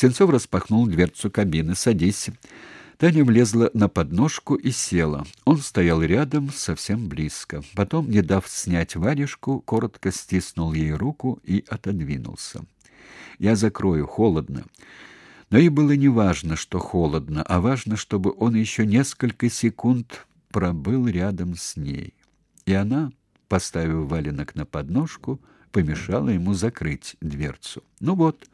Сенцов распахнул дверцу кабины. «Садись». Таня влезла на подножку и села. Он стоял рядом, совсем близко. Потом, не дав снять варежку, коротко стиснул ей руку и отодвинулся. «Я закрою, холодно». Но и было не важно, что холодно, а важно, чтобы он еще несколько секунд пробыл рядом с ней. И она, поставив валенок на подножку, помешала ему закрыть дверцу. Ну вот,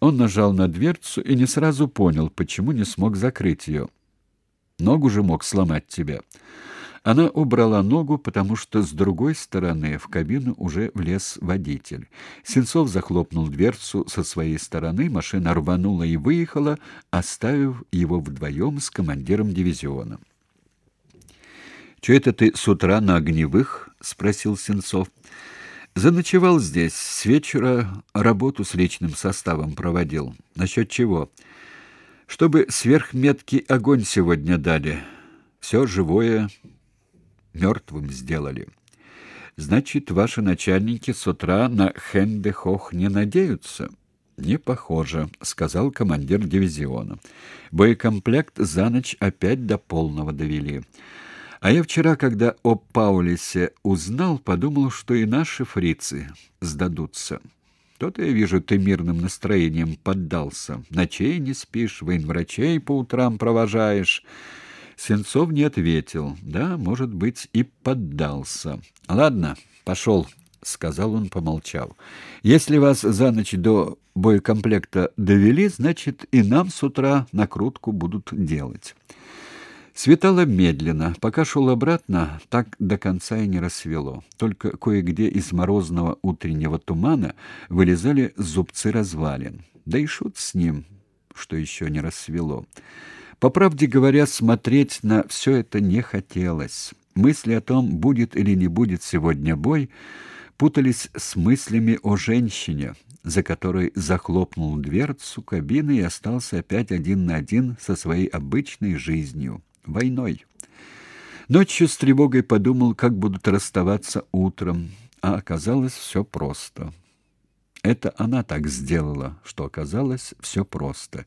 он нажал на дверцу и не сразу понял, почему не смог закрыть ее. Ногу же мог сломать тебя. Она убрала ногу, потому что с другой стороны в кабину уже влез водитель. Сенцов захлопнул дверцу со своей стороны, машина рванула и выехала, оставив его вдвоем с командиром дивизиона. «Че это ты с утра на огневых?» — спросил Сенцов. «Заночевал здесь. С вечера работу с личным составом проводил. Насчет чего?» «Чтобы сверхметкий огонь сегодня дали. Все живое мертвым сделали». «Значит, ваши начальники с утра на Хенбехох не надеются?» «Не похоже», — сказал командир дивизиона. «Боекомплект за ночь опять до полного довели». А я вчера, когда о Паулисе узнал, подумал, что и наши фрицы сдадутся. То-то я вижу, ты мирным настроением поддался. Ночей не спишь, военврачей по утрам провожаешь. Сенцов не ответил. Да, может быть, и поддался. Ладно, пошел, — сказал он, помолчав. Если вас за ночь до боекомплекта довели, значит, и нам с утра накрутку будут делать. Светало медленно. Пока шел обратно, так до конца и не рассвело. Только кое-где из морозного утреннего тумана вылезали зубцы развалин. Да и шут с ним, что еще не рассвело. По правде говоря, смотреть на все это не хотелось. Мысли о том, будет или не будет сегодня бой, путались с мыслями о женщине, за которой захлопнул дверцу кабины и остался опять один на один со своей обычной жизнью войной. Ночью с тревогой подумал, как будут расставаться утром, а оказалось все просто. Это она так сделала, что оказалось все просто.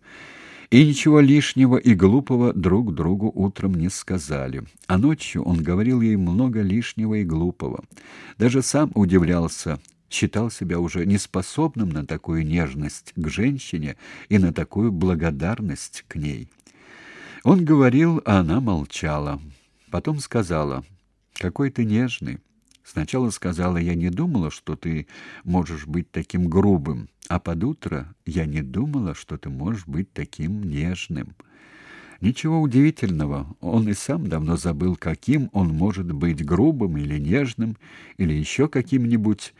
И ничего лишнего и глупого друг другу утром не сказали. А ночью он говорил ей много лишнего и глупого. Даже сам удивлялся, считал себя уже неспособным на такую нежность к женщине и на такую благодарность к ней. Он говорил, а она молчала. Потом сказала: "Какой ты нежный". Сначала сказала: "Я не думала, что ты можешь быть таким грубым", а под утро: "Я не думала, что ты можешь быть таким нежным". Ничего удивительного, он и сам давно забыл, каким он может быть грубым или нежным, или еще каким-нибудь.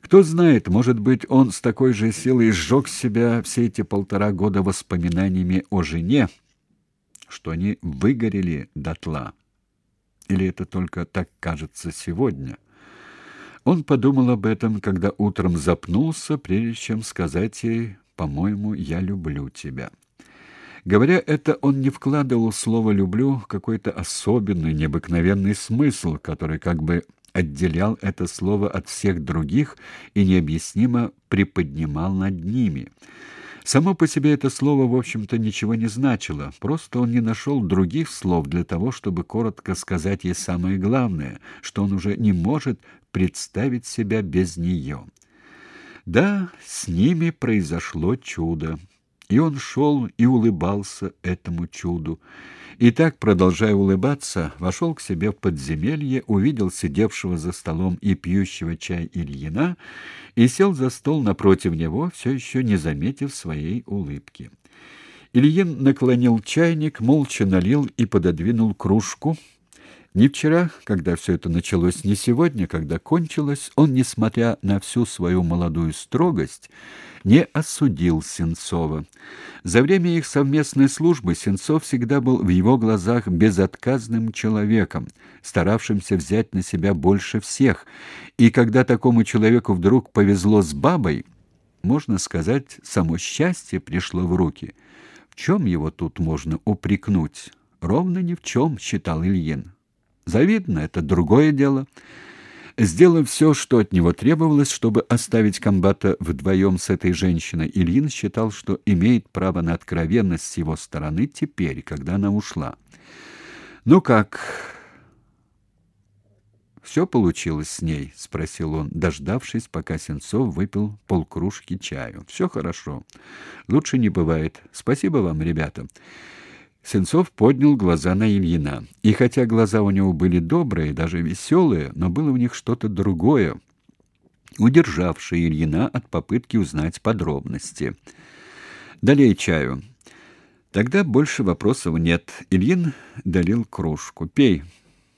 Кто знает, может быть, он с такой же силой сжег себя все эти полтора года воспоминаниями о жене, что они выгорели дотла. Или это только так кажется сегодня? Он подумал об этом, когда утром запнулся, прежде чем сказать ей «по-моему, я люблю тебя». Говоря это, он не вкладывал в слово «люблю» какой-то особенный, необыкновенный смысл, который как бы отделял это слово от всех других и необъяснимо приподнимал над ними – Само по себе это слово, в общем-то, ничего не значило, просто он не нашел других слов для того, чтобы коротко сказать ей самое главное, что он уже не может представить себя без нее. Да, с ними произошло чудо. И он шел и улыбался этому чуду. И так, продолжая улыбаться, вошел к себе в подземелье, увидел сидевшего за столом и пьющего чай Ильина и сел за стол напротив него, все еще не заметив своей улыбки. Ильин наклонил чайник, молча налил и пододвинул кружку, ни вчера, когда все это началось, ни сегодня, когда кончилось, он, несмотря на всю свою молодую строгость, не осудил Сенцова. За время их совместной службы Сенцов всегда был в его глазах безотказным человеком, старавшимся взять на себя больше всех, и когда такому человеку вдруг повезло с бабой, можно сказать, само счастье пришло в руки. В чем его тут можно упрекнуть? Ровно ни в чем, считал Ильин. Завидно это другое дело. Сделав все, что от него требовалось, чтобы оставить комбата вдвоем с этой женщиной, Ильин считал, что имеет право на откровенность с его стороны теперь, когда она ушла. «Ну как?» «Все получилось с ней?» — спросил он, дождавшись, пока Сенцов выпил полкружки чаю. «Все хорошо. Лучше не бывает. Спасибо вам, ребята». Сенцов поднял глаза на Ильина. И хотя глаза у него были добрые, даже веселые, но было в них что-то другое, удержавшее Ильина от попытки узнать подробности. «Долей чаю». Тогда больше вопросов нет. Ильин долил кружку. «Пей.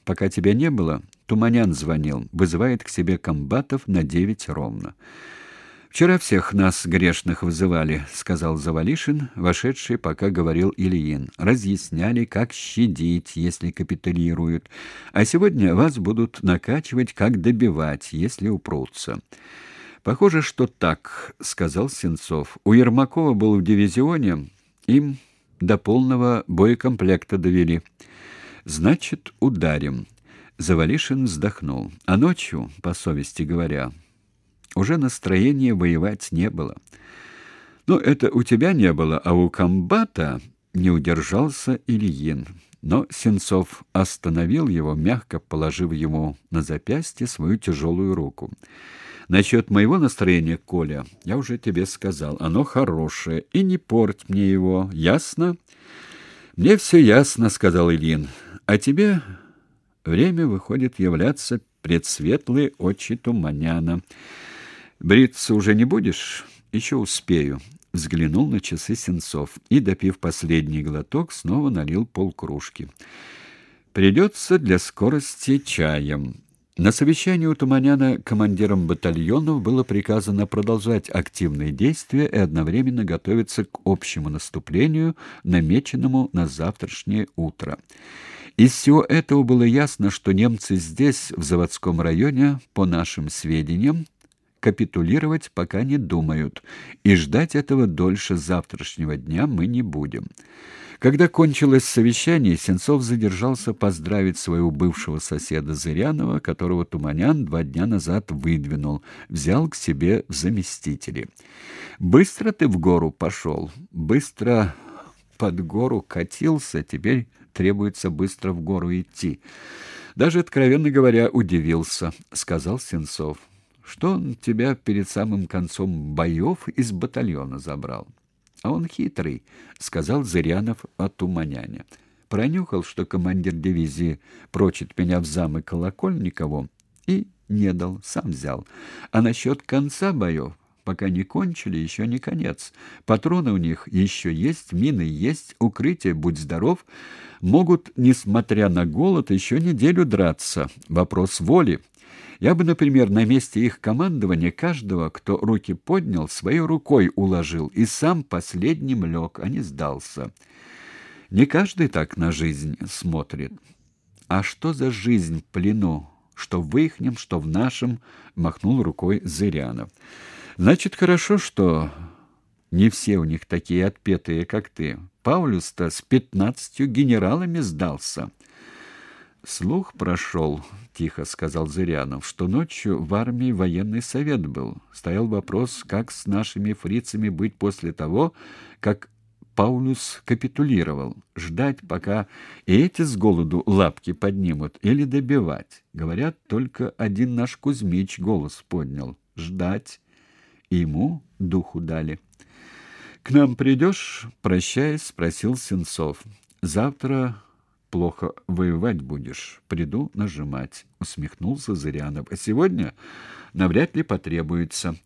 Пока тебя не было, Туманян звонил. Вызывает к себе комбатов на девять ровно». Вчера всех нас грешных вызывали, сказал Завалишин, вошедший, пока говорил Ильин. Разъясняли, как щадить, если капитулируют, а сегодня вас будут накачивать, как добивать, если упрутся. Похоже, что так, сказал Сенцов. У Ермакова был в дивизионе, им до полного боекомплекта довели. Значит, ударим. Завалишин вздохнул. А ночью, по совести говоря, уже настроения воевать не было. Но «Ну, это у тебя не было, а у комбата не удержался Ильин. Но Сенцов остановил его, мягко положив ему на запястье свою тяжелую руку. Насчет моего настроения, Коля, я уже тебе сказал, оно хорошее, и не порть мне его, ясно? Мне все ясно, сказал Ильин. А тебе время выходит являться предсветлые очи туманяна. Бриться уже не будешь? Еще успею. Взглянул на часы Сенцов и, допив последний глоток, снова налил полкружки. Придется для скорости чаем. На совещании у Туманяна командиром батальонов было приказано продолжать активные действия и одновременно готовиться к общему наступлению, намеченному на завтрашнее утро. Из всего этого было ясно, что немцы здесь, в заводском районе, по нашим сведениям, капитулировать пока не думают, и ждать этого дольше завтрашнего дня мы не будем. Когда кончилось совещание, Сенцов задержался поздравить своего бывшего соседа Зырянова, которого Туманян два дня назад выдвинул, взял к себе в заместители. «Быстро ты в гору пошел, быстро под гору катился, теперь требуется быстро в гору идти». Даже, откровенно говоря, удивился, — сказал Сенцов что он тебя перед самым концом боев из батальона забрал. А он хитрый, сказал Зырянов о Туманяне. Пронюхал, что командир дивизии прочит меня в замок Колокольникову, и не дал, сам взял. А насчет конца боев, пока не кончили, еще не конец. Патроны у них еще есть, мины есть, укрытие, будь здоров, могут, несмотря на голод, еще неделю драться. Вопрос воли. Я бы, например, на месте их командования каждого, кто руки поднял, своей рукой уложил и сам последним лег, а не сдался. Не каждый так на жизнь смотрит. А что за жизнь в плену? Что в ихнем, что в нашем, махнул рукой Зырянов. Значит, хорошо, что не все у них такие отпетые, как ты. Паулюс-то с пятнадцатью генералами сдался. Слух прошел, — тихо сказал Зырянов, — что ночью в армии военный совет был. Стоял вопрос, как с нашими фрицами быть после того, как Паулюс капитулировал. Ждать, пока и эти с голоду лапки поднимут, или добивать. Говорят, только один наш Кузьмич голос поднял. Ждать. И ему духу дали. — К нам придешь? — прощаясь, спросил Сенцов. — Завтра плохо воевать будешь. Приду нажимать, усмехнулся Зырянов. А сегодня навряд ли потребуется.